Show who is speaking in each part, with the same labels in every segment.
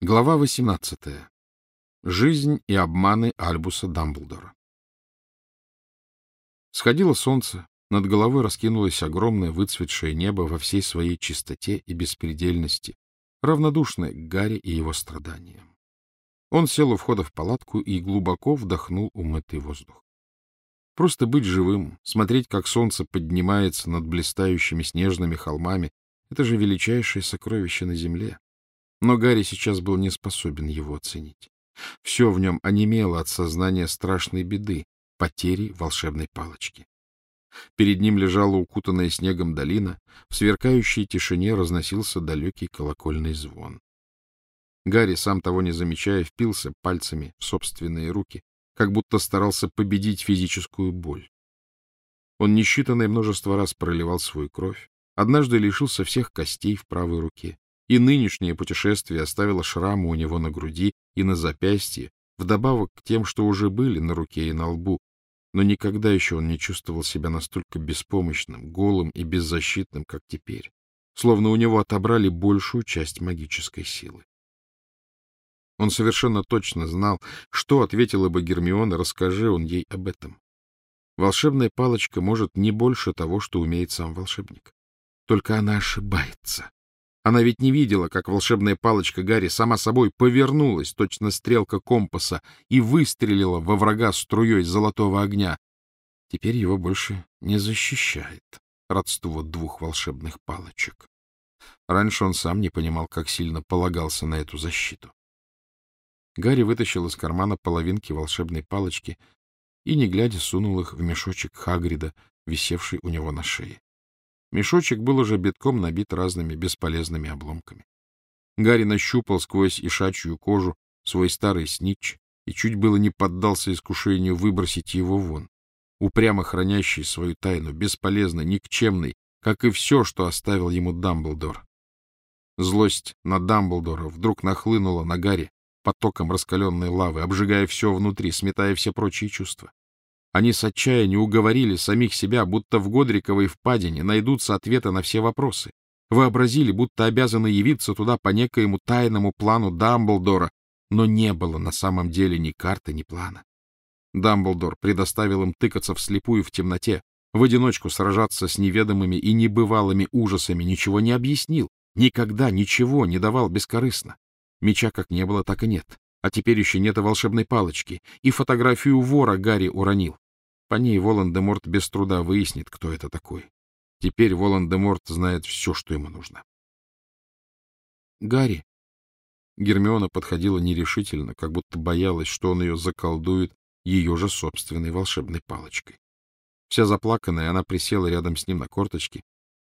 Speaker 1: Глава 18. Жизнь и обманы Альбуса Дамблдора. Сходило солнце, над головой раскинулось огромное выцветшее небо во всей своей чистоте и беспредельности, равнодушное к Гарри и его страданиям. Он сел у входа в палатку и глубоко вдохнул умытый воздух. Просто быть живым, смотреть, как солнце поднимается над блистающими снежными холмами — это же величайшее сокровище на земле. Но Гарри сейчас был не способен его оценить. Все в нем онемело от сознания страшной беды — потери волшебной палочки. Перед ним лежала укутанная снегом долина, в сверкающей тишине разносился далекий колокольный звон. Гарри, сам того не замечая, впился пальцами в собственные руки, как будто старался победить физическую боль. Он несчитанное множество раз проливал свою кровь, однажды лишился всех костей в правой руке, и нынешнее путешествие оставило шрамы у него на груди и на запястье, вдобавок к тем, что уже были на руке и на лбу, но никогда еще он не чувствовал себя настолько беспомощным, голым и беззащитным, как теперь, словно у него отобрали большую часть магической силы. Он совершенно точно знал, что ответила бы Гермиона, расскажи он ей об этом. Волшебная палочка может не больше того, что умеет сам волшебник. Только она ошибается. Она ведь не видела, как волшебная палочка Гарри сама собой повернулась, точно стрелка компаса, и выстрелила во врага струей золотого огня. Теперь его больше не защищает родство двух волшебных палочек. Раньше он сам не понимал, как сильно полагался на эту защиту. Гарри вытащил из кармана половинки волшебной палочки и, не глядя, сунул их в мешочек Хагрида, висевший у него на шее. Мешочек был уже битком набит разными бесполезными обломками. Гарри нащупал сквозь ишачью кожу свой старый снич и чуть было не поддался искушению выбросить его вон. Упрямо хранящий свою тайну, бесполезно, никчемный, как и все, что оставил ему Дамблдор. Злость на Дамблдора вдруг нахлынула на Гарри потоком раскаленной лавы, обжигая все внутри, сметая все прочие чувства. Они с отчаянием уговорили самих себя, будто в Годриковой впадине найдутся ответы на все вопросы. Вообразили, будто обязаны явиться туда по некоему тайному плану Дамблдора, но не было на самом деле ни карты, ни плана. Дамблдор предоставил им тыкаться вслепую в темноте, в одиночку сражаться с неведомыми и небывалыми ужасами, ничего не объяснил, никогда ничего не давал бескорыстно. Меча как не было, так и нет. А теперь еще нет и волшебной палочки, и фотографию вора Гарри уронил. По ней Волан-де-Морт без труда выяснит, кто это такой. Теперь Волан-де-Морт знает все, что ему нужно. «Гарри!» Гермиона подходила нерешительно, как будто боялась, что он ее заколдует ее же собственной волшебной палочкой. Вся заплаканная, она присела рядом с ним на корточки,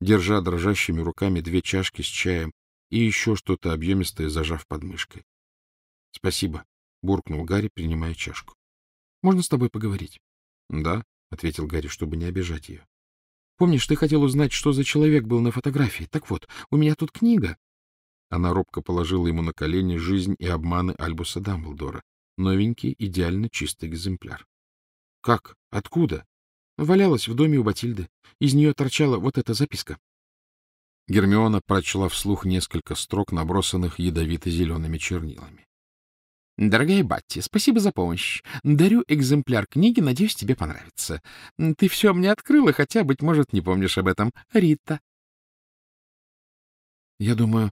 Speaker 1: держа дрожащими руками две чашки с чаем и еще что-то объемистое, зажав под мышкой. — Спасибо, — буркнул Гарри, принимая чашку. — Можно с тобой поговорить? — Да, — ответил Гарри, чтобы не обижать ее. — Помнишь, ты хотел узнать, что за человек был на фотографии? Так вот, у меня тут книга. Она робко положила ему на колени «Жизнь и обманы Альбуса Дамблдора». Новенький, идеально чистый экземпляр. — Как? Откуда? — Валялась в доме у Батильды. Из нее торчала вот эта записка. Гермиона прочла вслух несколько строк, набросанных ядовито-зелеными чернилами. Дорогая Батти, спасибо за помощь. Дарю экземпляр книги, надеюсь, тебе понравится. Ты все мне открыла, хотя, быть может, не помнишь об этом. Рита. Я думаю,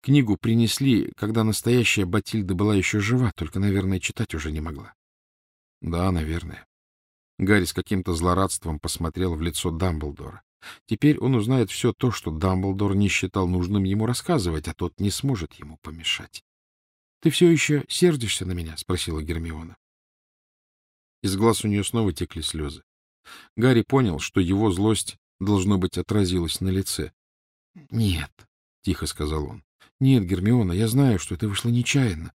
Speaker 1: книгу принесли, когда настоящая Батильда была еще жива, только, наверное, читать уже не могла. Да, наверное. Гарри с каким-то злорадством посмотрел в лицо Дамблдора. Теперь он узнает все то, что Дамблдор не считал нужным ему рассказывать, а тот не сможет ему помешать. — Ты все еще сердишься на меня? — спросила Гермиона. Из глаз у нее снова текли слезы. Гарри понял, что его злость, должно быть, отразилась на лице. — Нет, — тихо сказал он. — Нет, Гермиона, я знаю, что ты вышла нечаянно.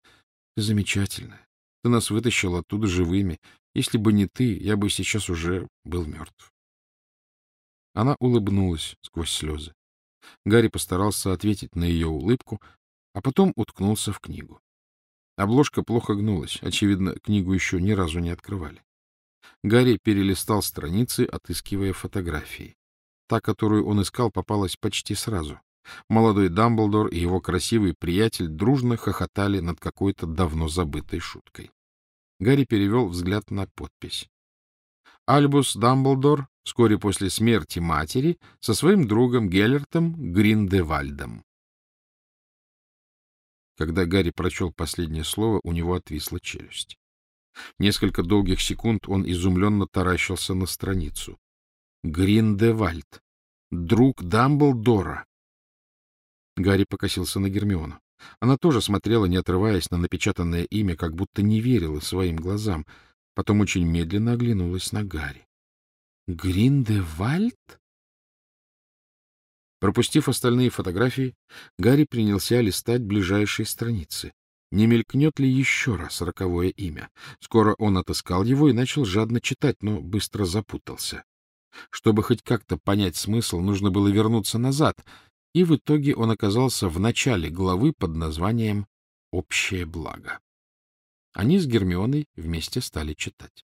Speaker 1: Ты замечательная. Ты нас вытащил оттуда живыми. Если бы не ты, я бы сейчас уже был мертв. Она улыбнулась сквозь слезы. Гарри постарался ответить на ее улыбку, а потом уткнулся в книгу. Обложка плохо гнулась. Очевидно, книгу еще ни разу не открывали. Гарри перелистал страницы, отыскивая фотографии. Та, которую он искал, попалась почти сразу. Молодой Дамблдор и его красивый приятель дружно хохотали над какой-то давно забытой шуткой. Гарри перевел взгляд на подпись. Альбус Дамблдор вскоре после смерти матери со своим другом Геллертом Гриндевальдом. Когда Гарри прочел последнее слово, у него отвисла челюсть. Несколько долгих секунд он изумленно таращился на страницу. Гриндевальд. Друг Дамблдора. Гарри покосился на Гермиону. Она тоже смотрела, не отрываясь на напечатанное имя, как будто не верила своим глазам. Потом очень медленно оглянулась на Гарри. Гриндевальд? Пропустив остальные фотографии, Гарри принялся листать ближайшие страницы. Не мелькнет ли еще раз роковое имя? Скоро он отыскал его и начал жадно читать, но быстро запутался. Чтобы хоть как-то понять смысл, нужно было вернуться назад, и в итоге он оказался в начале главы под названием «Общее благо». Они с Гермионой вместе стали читать.